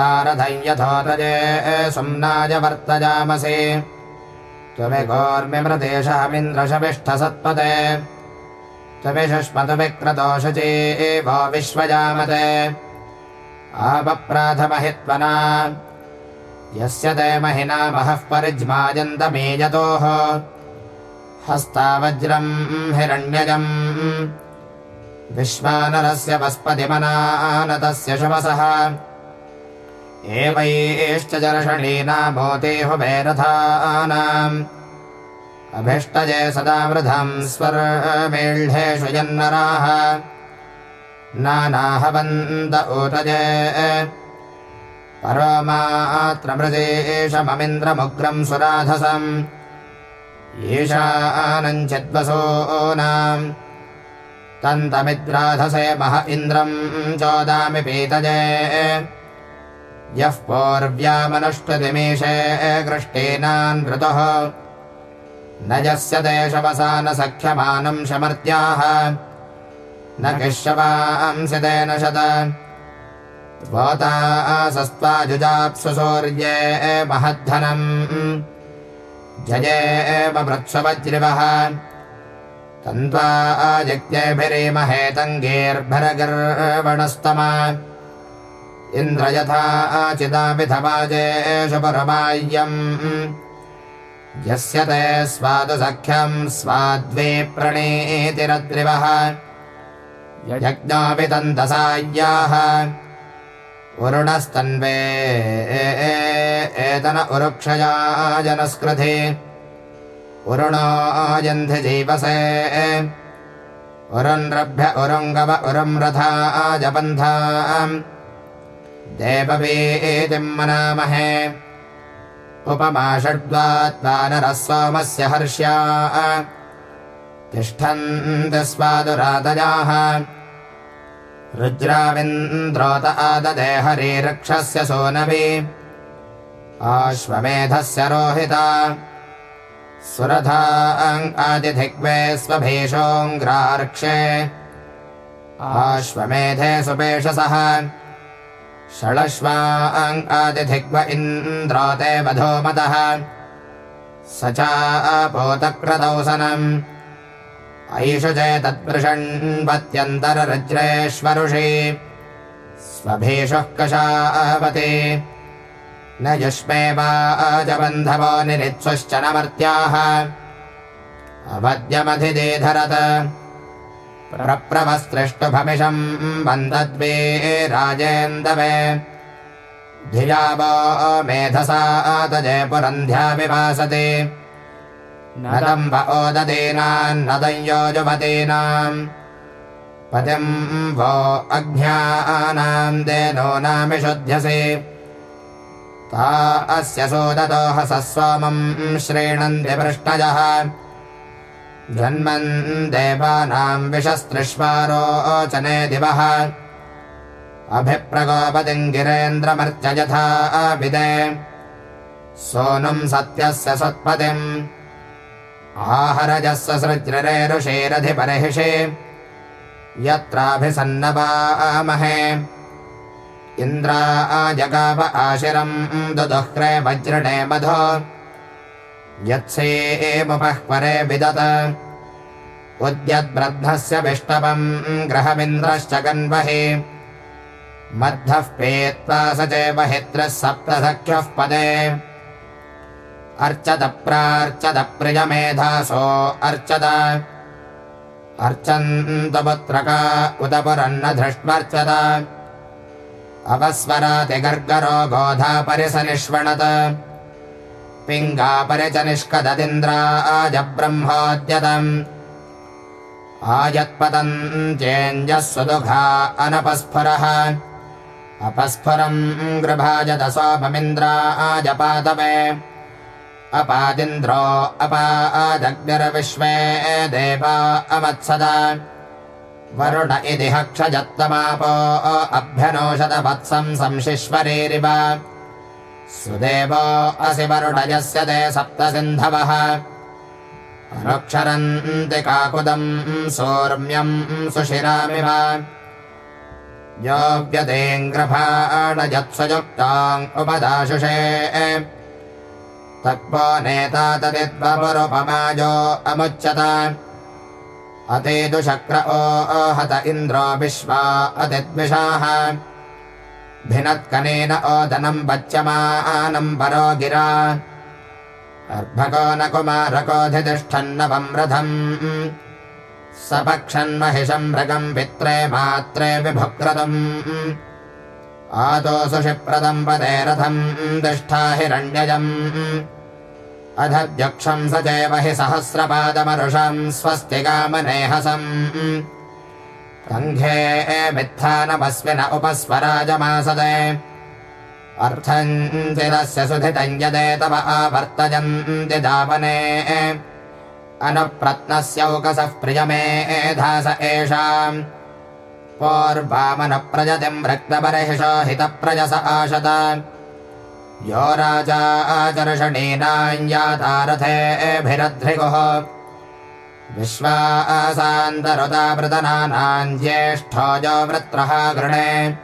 आत्तारधय्यथोतजे सुम्नाय वर्तजामसि त्वमिघोर्मिमृदेशामिन्द्रशविष्ठसत्पते त्वमिषुष्मतुविक्रतोषचे वो विश्वजामते आपप्राथमहित्वना यस्य ते महिना महः परिज्मायन्तमेजतोः हस्तावज्रम् हिरण्यजम् विश्वानरस्य वस्पतिमनानतस्य शमसः। एवैश्च जर्षणीनामोतेहुभैरथानाम् अभिष्टजे सदा वृथम् स्वर्मेढ्येषु यन्नराः। नानाहवन्त ऊतजे। परोमात्रमृदेशममिन्द्रमुग्रम् सुराधसम्। येषानञ्चिद्वसूनाम् तन्तमिद्राधसे मह इन्द्रम् चोदामि पीतजे यः पौर्व्यामनुष्टतिमीशे कृष्टेनान्वृतः न यस्य देशवसान सख्यमानम् शमर्त्याः। न किशवांसि तेन शत। त्वोतासस्त्वाजुजाप्सु सूर्ये महद्धनम्। जये एव वृत्सवज्रिवः तन्त्वा आजिज्ञेभिरीमहे तङ्गेर्भरगर्वणस्तमा इन्द्र यथा आचिदापिथवाजेषु परमाय्यम् यस्य ते स्वादुसख्यम् स्वाद्वे प्रणेतिरद्रिवः तन्तसाय्याः वरुणस्तन्वे एतन उरुक्षया जनस्कृधे उरुणायन्धि जीवसे उरुन्रभ्य उरुङ्गव उरुं रथा आजबन्धाम् देववीतिम् मनामहे। उपमा षड्वात्वानरः सोमस्य हर्ष्या। तिष्ठन्ति स्वादुरातजाः रुद्राविन्द्रोत आददे हरिरक्षस्य सोनवी आश्वमेधस्य रोहिता सुरथाङ्कादिधिग्वे स्वभीषोऽङ्ग्रार्क्षे। आश्वमेधे सुपेशसः षडश्वाङ्कादिधिग्व इन्द्रोते वधोमतः स चापोतक्रदौसनम् ऐषु चेतत्पृषण्वत्यन्तररज्रेष्वरुषि स्वभीषः कषावते न युष्मे वाजबन्धवो निरित्स्वश्च न मर्त्याः अवद्यमधिदेधरत। प्रप्रवस्त्रिष्टुभमिषम् बन्धद्वे राजेन्दवे। धिया वो मेधसा तजे पुरन्ध्या विभासते नदम् व ओददीनान्नदम् योजुमतीनाम् पतिम् वो अघ्न्यानाम् देनो नामिषुध्यसे ता अस्य सोमम् श्रीणन्ति पृष्टजः जन्मन् देवानाम् विषस्त्रिष्वारोचने दिवः। अभिप्रगोपतिम् गिरेन्द्रमर्च यथा विदे। सोनुम् सत्यस्य सत्पतिम्। आहरजस्य सृज्रेरुषेरधिपरिषे यत्राभिसन्नवामहे इन्द्रा जगाव आशिरम् दुदुह्रे वज्रणे मधो यत्सेमुपः परे विदत। उद्यद्ब्रह्मस्य विष्टवम् ग्रहमिन्द्रश्च गन्वहि। मद्धः पेत्वा स चैव हित्रः सप्तसख्यः पदे। अर्चत प्रार्चत प्रियमेधासो अर्चत। अर्चन्तपुत्रका उत पुरन्न धृष्ट्वर्चत अपस्वराति गर्गरो गोधा परिसनिष्वणत पिङ्गापरि च निष्कददिन्द्राजब्रह्मोद्यतम् आयत्पतञ्चेञ्जः सुदुघा अनपस्फुरः। अपस्फुरम् सोममिन्द्राजपातवे अपादिन्द्रो अपादग्निर्विश्वे देवा अवत्सदा वरुण इति हक्षजत्तमापो अभ्यनोषद वत्सम् संशिश्वरेरिव। सुदेवो असि वरुणजस्य ते सप्त सिन्धवः अनुक्षरन्ति काकुदम् सौर्म्यम् सुशिरामिव। योग्यतेऽङ्ग्रभाणयत्सयुक्ताम् उपदाशुषे। तत्पो नेता तदिद्वपुरुपमाजो अमुच्यत अतेदुशक्र ओहत इन्द्रो विश्वा अतिद्विषाः। भिनत्कनेन ओदनम् वच्यमानम् परो गिरा। अर्भको न कुमारकोऽधितिष्ठन्नवम् रथम्। सपक्षन्महिषम् मृगम् पित्रे मात्रे विभुक्रतुम् आदोसुषिप्रदम् पदे रथम् तिष्ठा हिरण्यजम् अधद्यक्षम् स चैव हि सहस्रपादमरुषम् स्वस्तिकामनेहसम्। सङ्घे मित्थानमस्मिन उपस्वराजमासदे। अर्थम् चिरस्य सुधितम् यदे तव आवर्तयन्ति दावने। अनुप्रत्नस्यौकसः प्रियमेधास एषाम्। पूर्वामनप्रजतिम् रक्तबर्हिषो हितप्रजस आशत यो राजा आचर्षणीनाञ्जातारथेभिरध्रिगुः विश्वासान्तरुदावृतनानाम् ज्येष्ठो जो वृत्रः गृणे।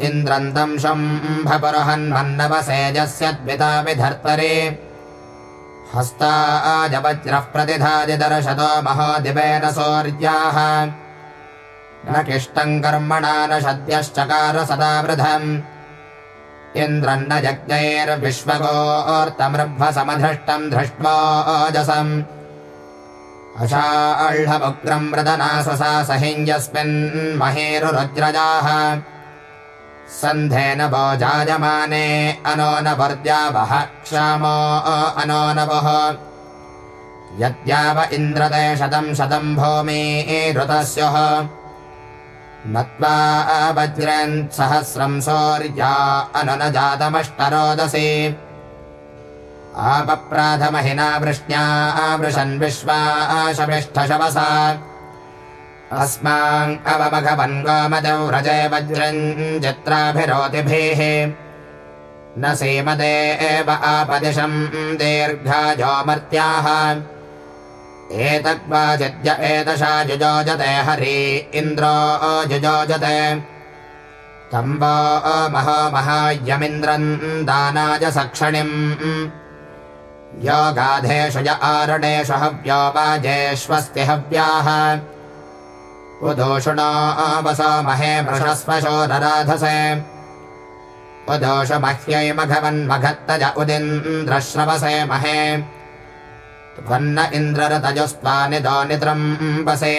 इन्द्रन्तम् शम्भपुरहन्मन्नवसेजस्यद्विता विधर्तरि। हस्ताजवज्रः प्रतिधादिदर्शतो महोदिवेन सौर्याः। न किष्टम् कर्मणा न सद्यश्चकार सदा वृधम् इन्द्रन्न यज्ञैर्विश्वगोर्तमृभ्वसमधृष्टम् धृष्ट्वाजसम् स्वसा सहिञ्जस्मिन् महेरुरुज्रजाः सन्धेन वो जायमाने अनो न वर्द्यावः क्षामो अनो नवः यद्याव इन्द्रते शतम् शतम् भूमि ऋतस्योः नत्वा वज्रन् सहस्रम् सौर्या अनु न जातमष्टरोदसी आपप्राथमहिना वृष्ण्या वृषन् विश्वाशमिष्ठशवसा अस्मान् अवमघवन् गोमदौ रजे वज्रम् चित्राभिरोतिभिः। न सीमदे एव आपदिशम् दीर्घाजोमर्त्याः एतद्वाचिद्य एतशा जुजोजते हरि इन्द्रो जुजोजते। तम्बो महो महायमिन्द्रम् दानाय सक्षिणिम्। योगाधेषु य आरणेषु हव्यो। वाजेष्वस्ति हव्याः उदोषुणो वसो महे मृषस्वशोरराधसे उदोष मह्यै मघवन्मघत्तज उदिन्द्रश्रवसे महे त्वन्न इन्द्ररतजुस्त्वानिदो निद्रम्बसे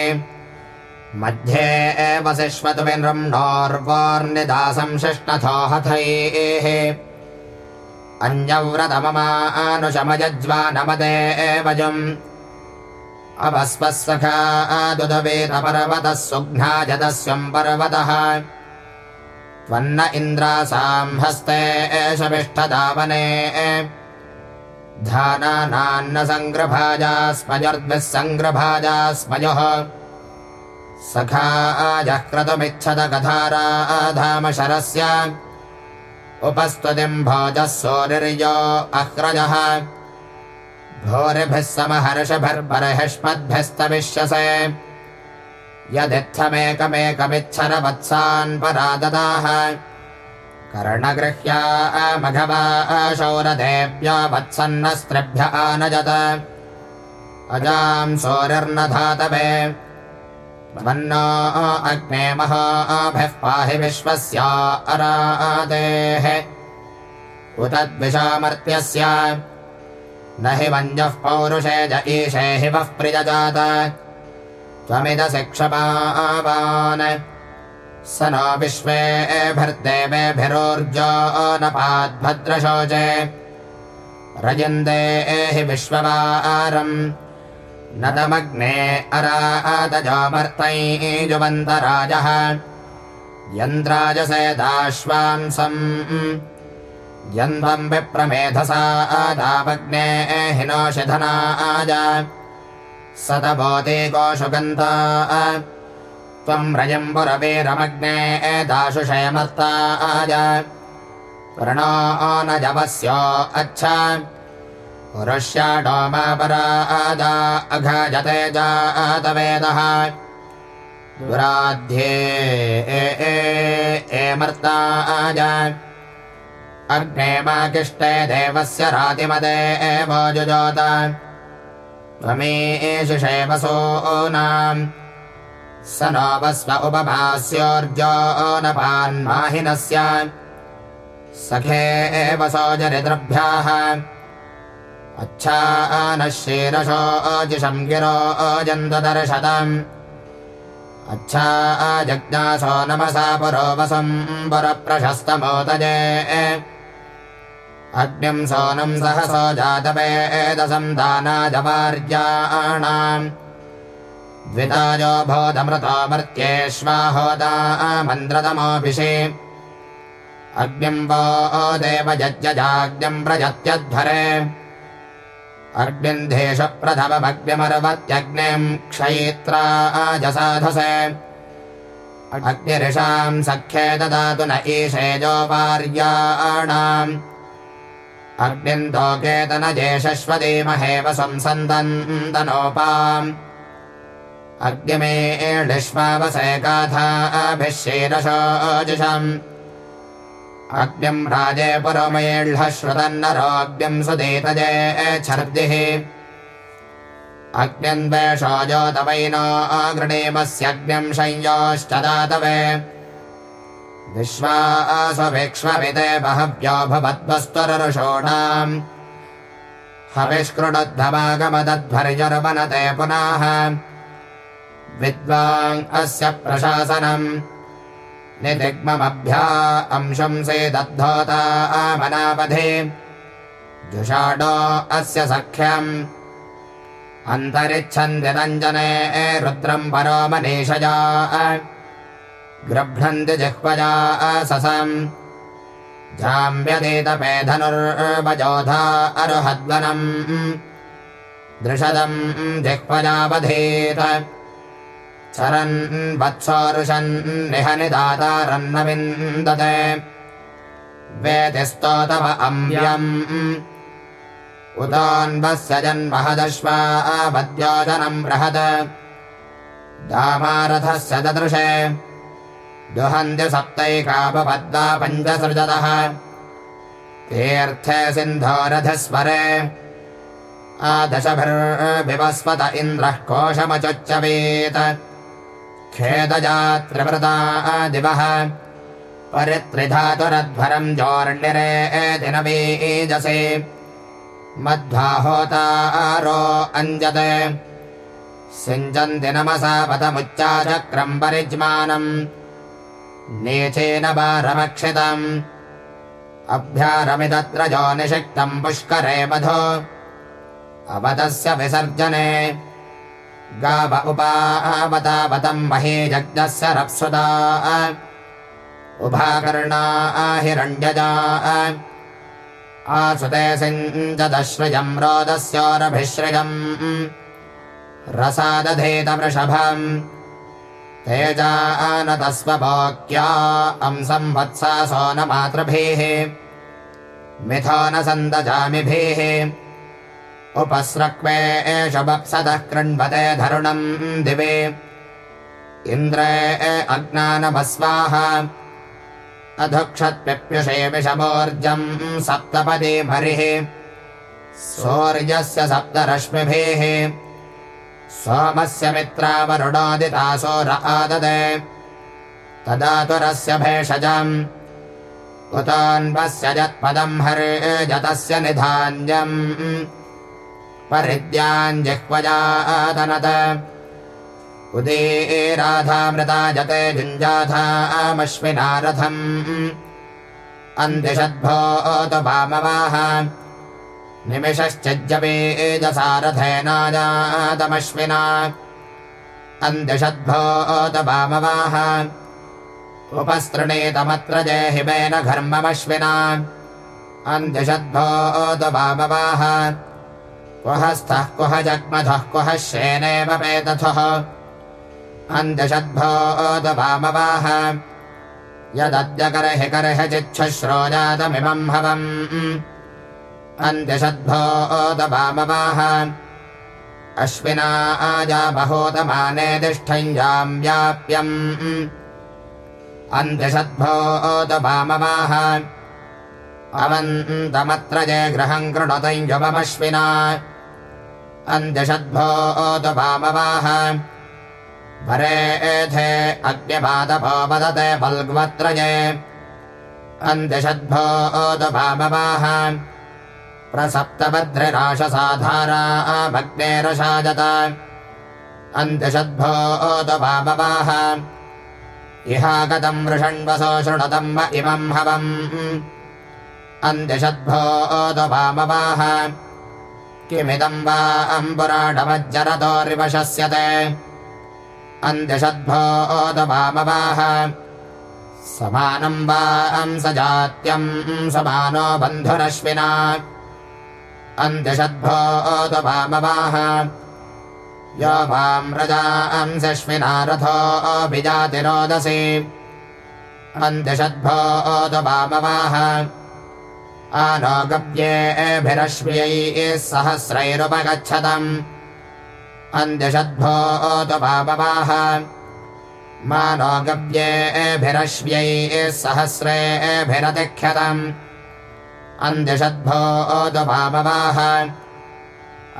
मध्ये वसिष्वतु विनृम्णोर्वोर्निदासं शिष्णथो हथैः अन्यव्रतममानुशमयज्वानमदे वजम् अवस्वस्सखा दुदवेतपर्वतः सुघ्नाजदस्यम् पर्वतः। त्वन्न इन्द्रासाम् हस्ते एषविष्ठदावने धानानान्न सङ्ग्रभाजा स्मजर्द्भिः सङ्ग्रभाजा स्मयोः सखा आजः क्रतुमिच्छद कथाराधाम शरस्य। उपस्तुतिम् भोजः सोरिर्यो अह्रजः। भूरिभिः समहर्षभिर्बर्हिष्मद्भिस्तविष्यसे यदित्थमेकमेकमिच्छरवत्सान् पराददाः कर्णगृह्या मघवा शौरदेव्या वत्सन्नस्त्रिभ्य आनजत। धातवे वन्नो अग्ने महाभिः पाहि विश्वस्य अरादेः उतद्विषामर्त्यस्य न हि वञ्जः पौरुषे ज ईशे हि वः प्रियजात। त्वमिदसि क्षमावान् स नो विश्वेभिर्देवेभिरोर्जो नपाद्भद्रशोचे रजन्दे हि विश्ववारम्। न तमग्ने अरातजोमर्तैजुवन्तराजः यन्द्राजसेदाश्वांसम् यन्वम् विप्रमेधसा आदावग्ने हिनोषधनाज सतभोते गोषुगन्ता त्वम् रजम् पुरवीरमग्ने एदाशुषयमर्ताज प्रणो न जवस्यो अच्छा। पुरुष्याडोमापरादा अघजते जातवेदः दुराध्ये एमर्ताज अग्ने माकिष्टे देवस्य रातिमदे एवोजुजोत त्वमेषुषेवसोनाम् स नोपस्व उपभास्योर्जो नपान्माहिनस्य सखे एव सोजरितृभ्याः अच्छा नः शीरशो अजिषम् गिरो अजन्तदर्शतम् अच्छा जज्ञासो नमसा पुरोवसम् पुरप्रशस्तमोदजे अग्निम् सोनम् सहसो जातवेदसम् दानाजवार्याणाम् द्विताजो भोदमृतो मर्त्येष्वाहोदा मन्द्रतमोऽभिषे अग्निम् वो देवजज्ञजाग्निम् प्रजत्यध्वरे अर्ग्निन्धेशप्रथममग्निमर्वत्यग्निम् क्षयित्राजसाधसे। अग्निरिषाम् सख्ये ददातु न ईशेजो वार्याणाम्। अग्निम् तोकेतनजेशश्वतीमहेव संसन्दन्तनोपाम् अग्निमेष्वावसे गाथाभिः शीरशोजुषम् अग्निम् राजे पुरमेह् श्रुतन्नरोऽग्निम् सुदेतजे छर्दिः अग्न्यन्वेषो ज्योतवैनो अगृणीमस्यग्निम् संयोश्च दातवे विश्वासुभिक्ष्मविदे बहव्यो भवद्वस्तुररुषोणाम् हविष्कृणुद्धमागमदध्वर्युर्वनते पुनः विद्वाङ् अस्य प्रशासनम्। निदिग्ममभ्या अंशंसे दद्धोता मनावधे जुषाडो अस्य सख्यम्। अन्तरिच्छन्ति रञ्जने परो मनीषजा गृभ्रन्ति जिह्वजा ससम्। जाम्यदेतपे धनुर्वजोधा अरुहद्वनम्। दृषदम् जिह्वजावधेत चरन् वत्सोरुषन् निहनिदातारन्न विन्दते वेतिस्तोतव अम्ब्यम्। उतोऽन्वस्य जन्महदश्वावद्योजनम् बृहत्। दामारथस्य ददृशे। दुहन्ति सप्तैकापपद्वा पञ्चसृजतः। तीर्थे सिन्धोरथस्वरे आदशभिर्विवस्वत इन्द्रः कोशमचोच्चवेत् खेदजात्रिवृता दिवः परित्रिधातुरध्वरम् जोर्णिरे मध्वाहोतारो अञ्जते। सिञ्चन्ति नमसा पदमुच्चाचक्रम् परिज्मानम् नीचेन वारमक्षितम् अभ्यारमिदत्र जो निषिक्तम् पुष्करे मधो। अवतस्य विसर्जने गाव उपावतावतम् महे जग्नस्य रप्सुदा। उभाकर्णा हिरण्यजा आसुते सिञ्चदश्रिजम् रोदस्योरभिश्रिजम् रसादधेतवृषभम्। तेजानतस्वभोक्या अंसम् वत्सा सोनमातृभिः मिथो न सन्दजामिभिः उपस्रक्वे एष वप्सतः कृण्वते धरुणम् दिवे। इन्द्रे अज्ञानभस्वाः अधुक्षत्प्युषे विषमोर्जम् सप्तपदे हरिः सौर्यस्य सप्तरश्मिभिः। सोमस्य मित्रावरुणोदितासोर आददे। तदातुरस्य भेषजम्। उतोऽन्वस्य जत्पदम् हर्जतस्य निधान्यम् परिद्याञ्जिह्वजातनत उदीराधामृता जते जुञ्जाथामश्विना रथम् अन्तिषद्भोत वामवाः। निमिषश्चज्जपेजसारथेनाजातमश्विना अन्तिषद्भोत वामवाः। उपस्तृणीतमत्र जयहिमेन घर्ममश्विना। अन्तिषद्भोत वामवाः कुह स्तः कुह जग्मधः कुह श्येनेव पेतथः अन्त्यषद्भोद वामवाह यदद्य करहि करह चिच्छुश्रोजातमिमम् हवम्। अन्त्यषद्भोदवामवाह अश्विना आजाबहोतमाने तिष्ठञ्जाम् व्याप्यम् अन्त्यषद्भोदवामवाह अवन्तमत्र जय गृहम् कृणतञ्जवमश्विना अन्त्यषद्भोदवामवाह परेथे अग्निपादपो वदते बल्ग्वत्रये अन्त्यषद्भोदवामवाह प्रसप्तभद्रराशसाधारा भग्नेरशाजत अन्त्यषद्भोदवामवाह इहागतम् वृषण्वसो शृणुतम् व इमम् हवम्। अन्त्यषद्भोदवामवाह किमिदम् वा अम्बुराडमज्जरतोरिवशस्यते अन्त्यषद्भोदवामवाह। समानम् वा अंसजात्यम् समानो बन्धुरश्विना। अन्त्यषद्भोदवामवाह। यो वाम् रजा अंसश्विना रथो अभिजातिरोदसी। अन्त्यषद्भोदवामवाह आनो गव्येभिरश्व्यैः सहस्रैरुपगच्छतम्। अन्त्यषद्भोदवामवाह मानो गव्येभिरश्व्यैः सहस्रेभिरतिख्यतम्। अन्त्यषद्भोदवामवाह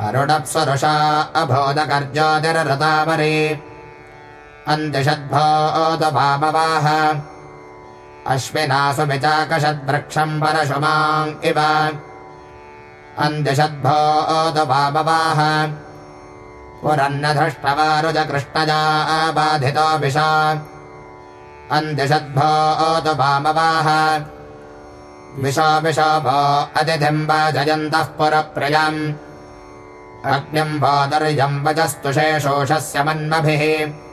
अरुणप्सरुषा अभोदगर्जोतिरृतावरे अन्त्यषद्भोदवामवाह अश्विनासु परशुमाम् इव। अन्त्यषद्भोदवामवाह। पुरन्नधृष्टवारुजकृष्णजा बाधितो विशा। अन्त्यषद्भोदवामवाह। विशो विशो भो पुरप्रियम्। अग्निम् वादर्यम् वजस्तुषे शोषस्य मन्मभिः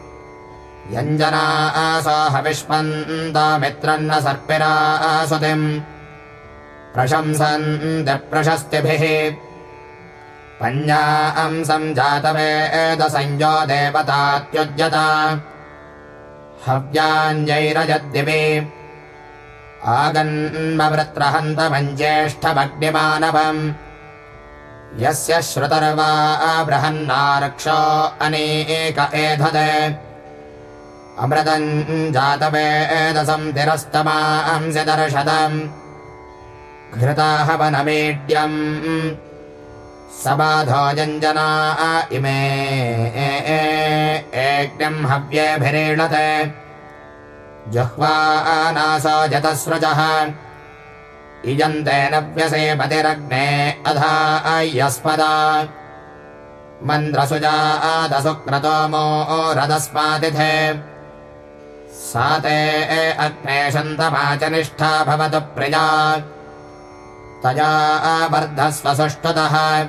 यञ्जना आसाहविष्पन्तामित्रन्न सर्पिरा आसुतिम् प्रशंसन्त्यप्रशस्तिभिः पञ्जाम् जातवेदसंयो देवतात्युज्यता। हव्याञ्जैरजद्दिवे आगन्मवृत्रहन्तमञ्ज्येष्ठमग्निमानवम्। यस्य श्रुतर्वा बृहन्नारक्षो अनेक एधदे अमृतम् जातवेदसम् तिरस्तमांसि दर्शतम् घृताहवनमेड्यम् सबाधो जञ्जना इमे एग्न्यम् हव्येभिरीणते जुह्वानासो जतस्रजः। इयन्ते नव्यसे पतिरग्ने अधा अय्यस्पदा। मन्द्रसुजा आदसुक्रतो मो रदस्मातिथे सा ते शन्तमाचनिष्ठा भवतु प्रिया। तया वर्धस्व सुष्ठुतः।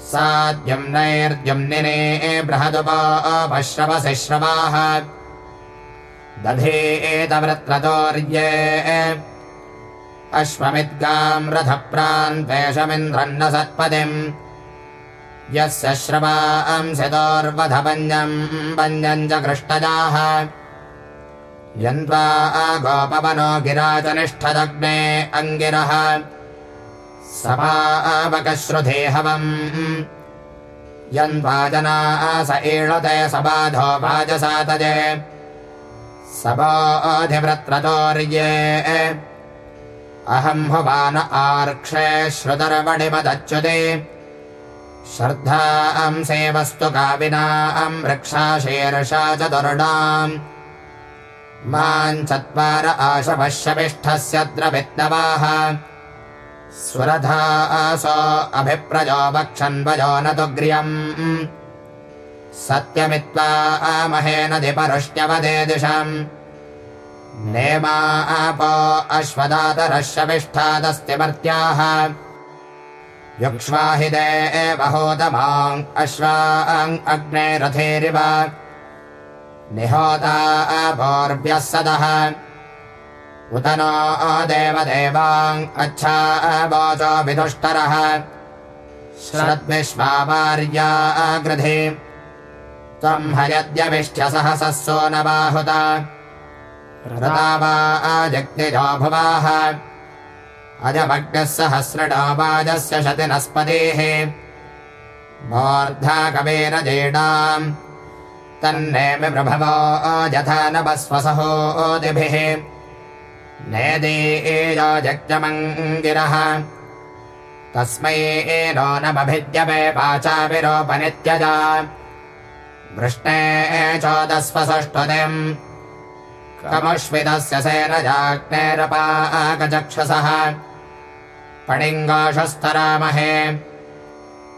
साद्युम्नैर्द्युम्निने बृहदुपश्रवसि श्रवाः। दधे एतवृत्रतोर्ये। अश्वमिद्गाम् रथप्रान्त्वेषमिन्द्रन्न सत्पदिम्। यस्य श्रवांसितोर्वधपञ्जम् पञ्जम् च कृष्टजाः यन्त्वा गोपवनो गिरा च निष्ठदग्ने अङ्गिरः। सपावकश्रुधे हवम् यन्त्वा स ईळते सबाधो वाजसातजे सबाधिव्रत्रतोर्ये अहम् भवान आर्क्षे श्रुतर्वणिमदच्युते। श्रद्धाम् सेवस्तु काविनाम् वृक्षाशीर्षा चतुर्णाम् माम् चत्वार आशपश्यपिष्ठस्य द्रवित्नवाः स्वरथा आसो अभिप्रजो वक्षन्वजो न तुग्र्यम् सत्यमित्वा आमहे नदिपरुष्ट्यवदे दिशम्। नेमा आपो अश्वदातरश्यपिष्ठादस्ति मर्त्याः युक्ष्वाहिदे एवहोदमाम् अश्वाङ् अग्ने रथेरिव निहोता अपोर्भ्यः सदः। उत नो अवोचो विदुष्टरः। श्रद्विश्वार्या अग्रधे। त्वम् हयद्यविष्ट्य सहसः सो न बाहुता रता वा अजग्निजो भुवाः। अजमग्नः सहस्रडावाजस्य शतिनस्पतेः। मूर्धा कवेन जेडाम् तन्नेमि प्रभवो यथा नभस्वसहोदिभिः नेदे एयो जग्जमङ्गिरः तस्मै नो नमभिद्यवे वाचाविरोपनित्यजा वृष्णे चोदस्वसष्टुतिम् कमश्विदस्य सेनजाग्नेरपाकचक्षसः पणिङ्गाशस्तरामहे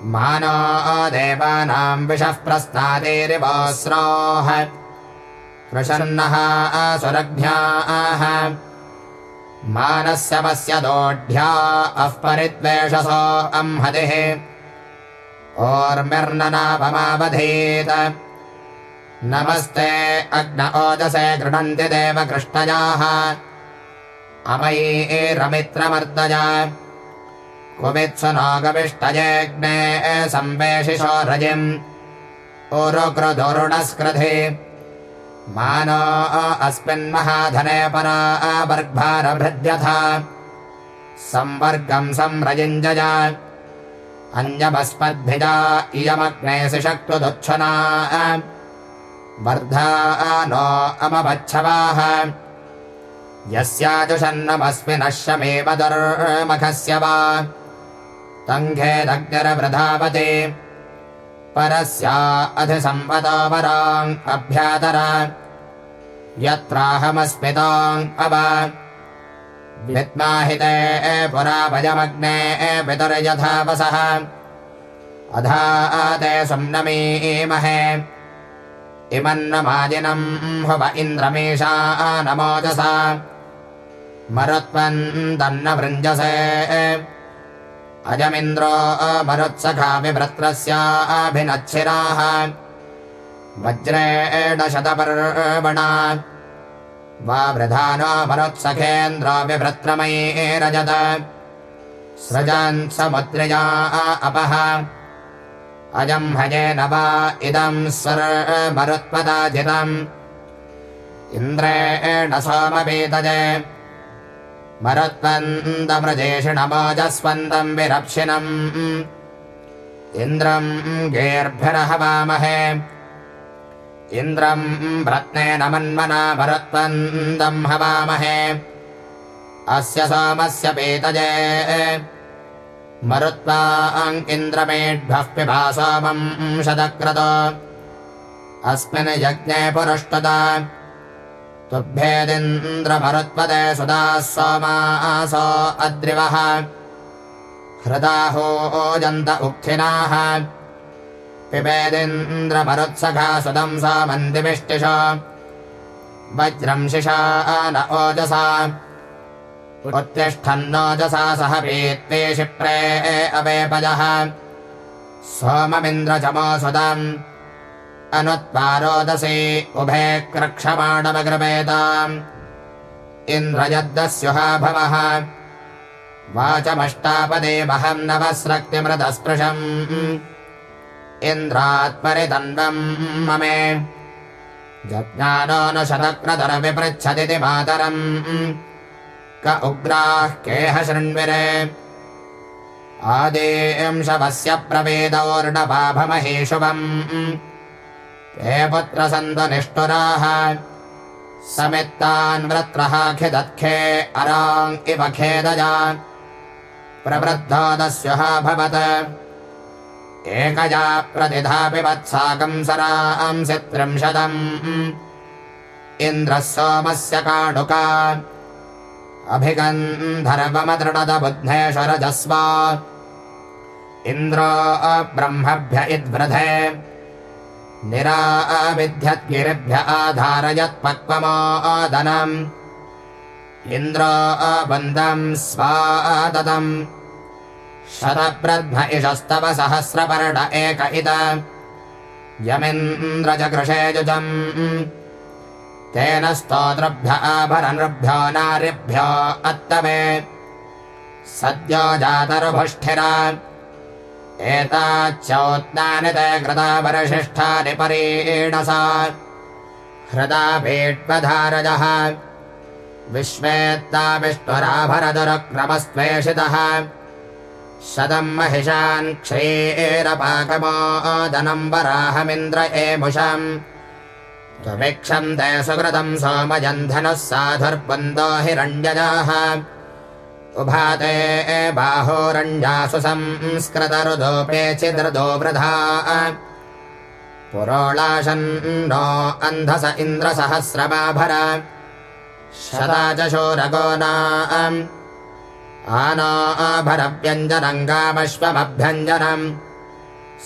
मानो देवानाम् विषः प्रस्तादेरिवस्रोः। प्रसन्नः असुरघ्न्याः मानस्य वस्य दोढ्या अः परिद्वेषसो अम्हतिः ओर्मिर्ननापमावधीत नमस्ते अग्न ओजसे गृह्णन्ति देवकृष्णजाः। अमयीरमित्रमर्दजा कुमित्सु नागविष्टयेऽग्ने संवेशिषो रजिम्। उरुकृदुरुणस्कृधि मानो अस्मिन्महाधने परा वर्ग्भारभृद्यथा संवर्गम् संरजिञ्जय। अन्यभस्मद्भिजा इयमग्ने सिषक्तुदुच्छना वर्धा नो अमभच्छवाः यस्याजुषन्नमस्मि नश्यमेव दुर्मखस्य वा तङ्घेदग्निरवृधावते परस्या अधिसंवतावराम् अभ्यातरा। यत्राहमस्मिताम् अव। विद्माहिते पुरा भजमग्ने पितुर्यथावसः अधा ते सुम्नमीमहे इमन्नमादिनम् हुव इन्द्रमेषा मरुत्वन्दन्न वृञ्जसे अजमिन्द्रो मरुत्सखा विभ्रत्रस्याभिनच्छिराः वज्रेण शतपर्वणा वा वृधानो मरुत्सखेन्द्रो विभ्रत्रमये रजत सृजन् समुद्रया अपः। अजम् हजेन वा इदम् सर्मरुत्पदाजितम् इन्द्रेण सोमपीतजे मरुत्वन्दमृजेषिणमोजस्वन्दम् विरप्शिनम् इन्द्रम् गेर्भिरहवामहे। इन्द्रम् रत्नेन मन्मना मरुत्वन्दम् हवामहे। अस्य सोमस्य पीतजे मरुत्वाङ् इन्द्रमेढ्भः पिबा सोमम् शतक्रतो। अस्मिन् यज्ञे पुरुष्टुता तुभ्येदिन्द्रमरुत्पदे सुदाः सोमासो अद्रिवः। हृदाहोजन्त उक्थिनाः। पिबेदिन्द्रमरुत्सखा सुदम् सोमन्दिमिष्टिष वज्रम् शिषा न ओजसा। उत्तिष्ठन्नोजसा सह पीत्वे क्षिप्रे अवेपजः। सोममिन्द्रचमो सुदम् अनुत्पारोदसे उभे क्रक्षमाणमग्रवेताम् इन्द्रयद्दस्युहा भवः। वाचमष्टापदेवहम् नवस्रक्तिमृतस्पृशम्। इन्द्रात्परितन्वम् ममे। जज्ञानो न शतक्रतरविपृच्छदिति मातरम्। क उग्राः केह शृण्विरे। आदेंशवस्य प्रवेदोर्णपाभमहेशुवम् ते पुत्रसन्त निष्ठुराः समित्तान्वृत्रः खिदत्खे अराङ् इव खेदजा प्रवृद्धोदस्युः भवत् एकजा प्रतिधापि वत्साकम् सरांसि त्रिंशतम् इन्द्रः सोमस्य काणुका अभिगन्धर्वमदृणद बुद्धेश्वरजस्वा इन्द्रो ब्रह्मभ्य इद्वृधे निराविध्यद्गिरिभ्य आधारयत्पक्वमादनम् इन्द्रो बन्दम् स्वादतम्। शतप्रध्म इषस्तव सहस्रपर्ण एक इद। यमिन्द्रजकृषेजुजम्। तेन स्तोत्रभ्य आभरनृभ्यो नारिभ्यो अत्तवे। सद्यो जातरुभुष्ठिरा एताच्चौत्नानि ते कृतावरशिष्ठानि परीणसा हृदा भेट्वधारजः विश्वेत्ताविष्णुराभरदुरक्रमस्त्वेषितः। शतम् महिषान् क्षीरपाकमोदनम् वराहमिन्द्र एमुषम्। त्वमिक्षम् ते सुकृतम् सोमजन्धनुः साधुर्बन्धो हिरण्यजाः उभाते बाहोरण्यासु संस्कृतरुदोपे चिद्रदो वृधा। पुरोळाशन्नो अन्धस इन्द्रसहस्रमाभर शता च शोरगोना आनाभरव्यञ्जनङ्गामश्वमभ्यञ्जनम्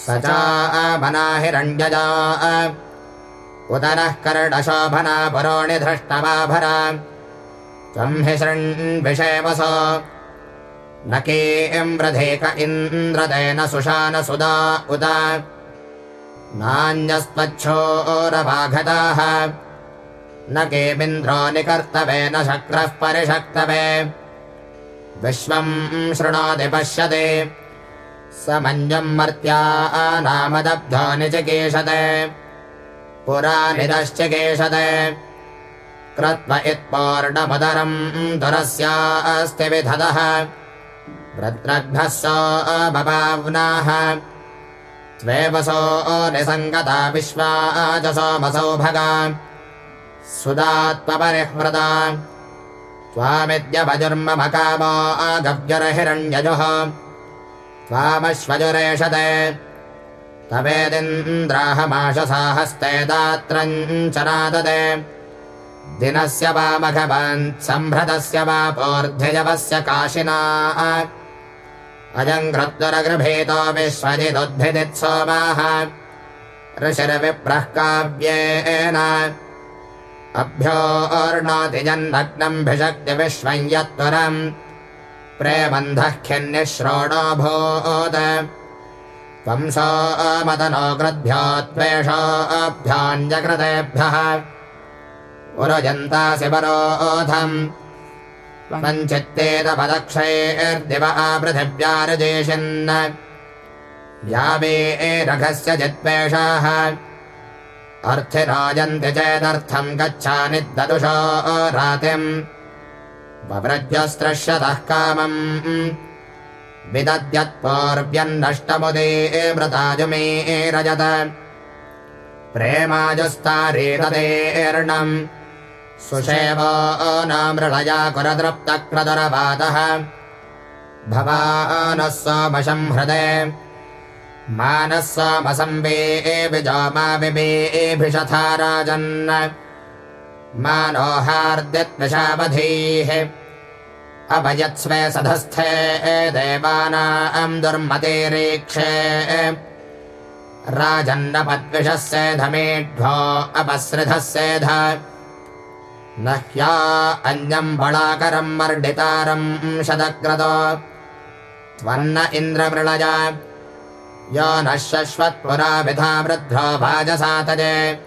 स चामनाहिरण्यजा उदरः कर्णशोभना पुरोणि धृष्टमाभर त्वम् हि शृण्विषेवसो न केऽम्रधेक इन्द्रतेन सुषानसुदा उत नान्यस्त्वच्छोरवाघताः न निकर्तवे न शक्रः परिषक्तवे विश्वम् शृणोति पश्यते। स मञ्जम् मर्त्या नामदब्धो निचिकेशते पुरा निदश्चिकेशते कृत्व इत्पौर्णमुदरम् दुरस्यास्ति विधदः। वृत्रघ्नः सो बभाव्नाः त्वेवसो निसङ्गता विश्वाजसोमसौ भगा। सुदात्मपरिह्मृता त्वामिद्यभजुर्ममकामो आगव्यरहिरण्यजुः त्वामश्वजुरेषते। तवेदिन्द्राहमाशसाहस्ते दात्रम् च नादते दिनस्य वामघवन् सम्भृतस्य वापोर्ध्यजवस्य काशिना। अजम् कृत्वरगृभीतो विश्वजिदुद्भिदित्सोमाः ऋषिर्विप्रः काव्येन। अभ्योर्णातिजन्नग्नम् भिषक्तिविश्वम् यत्त्वरम् प्रेमन्धः खिन्निःश्रोणोऽभूत् त्वंसो मदनो गृद्भ्यो त्वेषोऽभ्याञ्जकृतेभ्यः उरजन्तासि परोधम् पञ्चित्तेदपदक्षैर्दिव आपृथिव्यारजेषन् यावे रघस्य जित्वेषाः। अर्थिराजन्ति चेदर्थम् गच्छानि ददुषो रातिम्। वव्रजस्त्रश्यतः कामम्। विदद्यत्पूर्व्यन्नष्टमुदे मृताजुमे रजत। प्रेमाजुस्तारेतदेर्णम् सुषेवो न मृळया कुरदृप्तक्रदुरवातः भवानः सोमशम् हृदे मानः सोमसंवे विजोमा विवेभिषथा राजन् मानोहार्दित्विषावधीः अभयत्स्वे सधस्थे देवानाम् दुर्मतेरीक्षे। राजन्नपद्विषः सेधमेढ्वो अपसृधः सेध न ह्या अन्यम् बलाकरम् मर्डितारम् शतक्रतो। त्वन्न इन्द्रमृळज। यो नः शश्वत्पुरा विधा वृद्धो भाजसातजे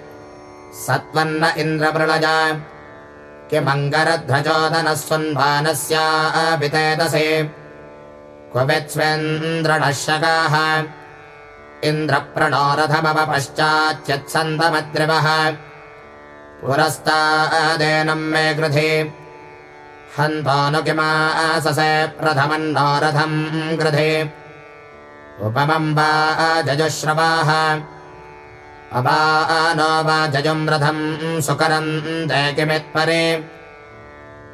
सत्त्वन्न इन्द्रमृळज। किमङ्गरध्वजोदनः सुन्वानस्यापितेदसे क्ववित्स्वेन्द्रणः शकाः इन्द्रप्रणोरथमपश्चाच्यत्सन्तमद्रिवः पुरस्तादेनम् मे गृधे हन्तो किमाससे प्रथमन्नोरथम् गृधे उपमम् वा जजुश्रवाः। अवा नो वा जजुम् रथम् सुकरम् ते किमित्परे।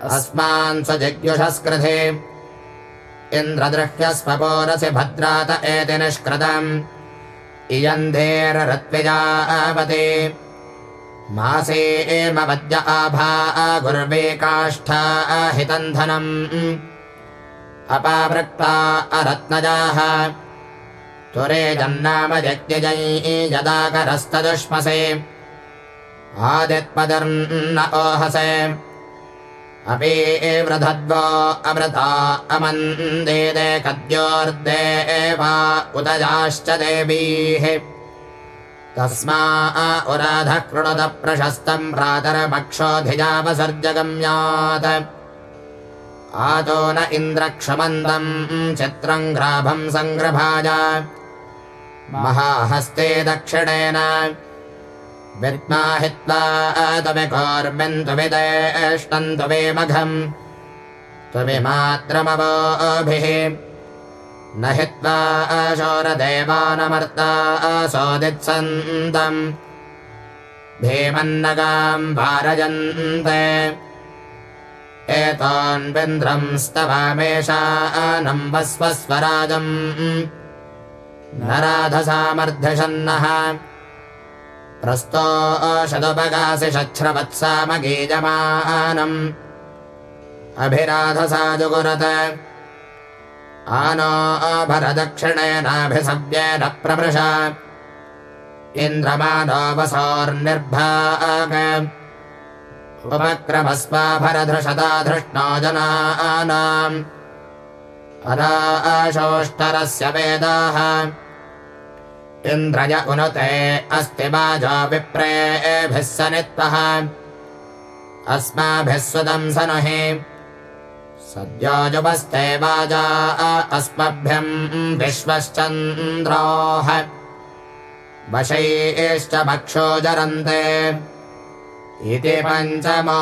अस्मान् स्वजिज्ञुषस्कृधे। इन्द्रदृह्यस्वपोरसि भद्रात एति निष्कृतम्। इयन्धेररत्विजावते मासे एमवद्य आभा गुर्वे काष्ठा हितम् धनम्। अपावृक्ता अरत्नजाः। तुरे जन्नाम यज्ञजै यदाकरस्तदुष्मसे। आदित्पदर्न ओहसे। अपि एवृधद्वो अमृता अमन्देदे कद्योर्दे एवा उदजाश्च देवीः तस्मा उराधः कृणुत प्रशस्तम् प्रातरमक्षोऽधिजावसर्जगम्यात् आतो न इन्द्रक्षमन्दम् चित्रम् ग्राभम् सङ्ग्रभाज महाहस्ते दक्षिणेन। विद्माहित्वा तविकोर्मिन्तु विदेष्टन्तु विमघम् त्वविमात्रमवोभिः न हित्वा अशोरदेवानमर्ता असोदित्सन्तम् भीमन्नगाम् भारयन्ते एतान्विन्द्रम् स्तवामेषानम् वस्वस्वराजम्। न राधसामर्ध्यषन्नः प्रस्तोषदुपगासि शच्छ्रवत्सामगीजमानम् अभिराधसा जुगुरत आनो भरदक्षिणेनाभिसव्येन प्रमृश। इन्द्रमानोऽवसोर्निर्भाग। उपक्रमस्वाभरधृषदा धृष्णो जनानाम्। अदाशोष्टरस्य वेदाः। इन्द्रय उनुते अस्ति वाजो विप्रेभिः सनित्वः। अस्माभिः सुदम् सद्योजुपस्ते वाजा अस्मभ्यम् विश्वश्चन्द्रोः वशैश्च भक्षो जरन्ते। इति पञ्चमोऽध्यायः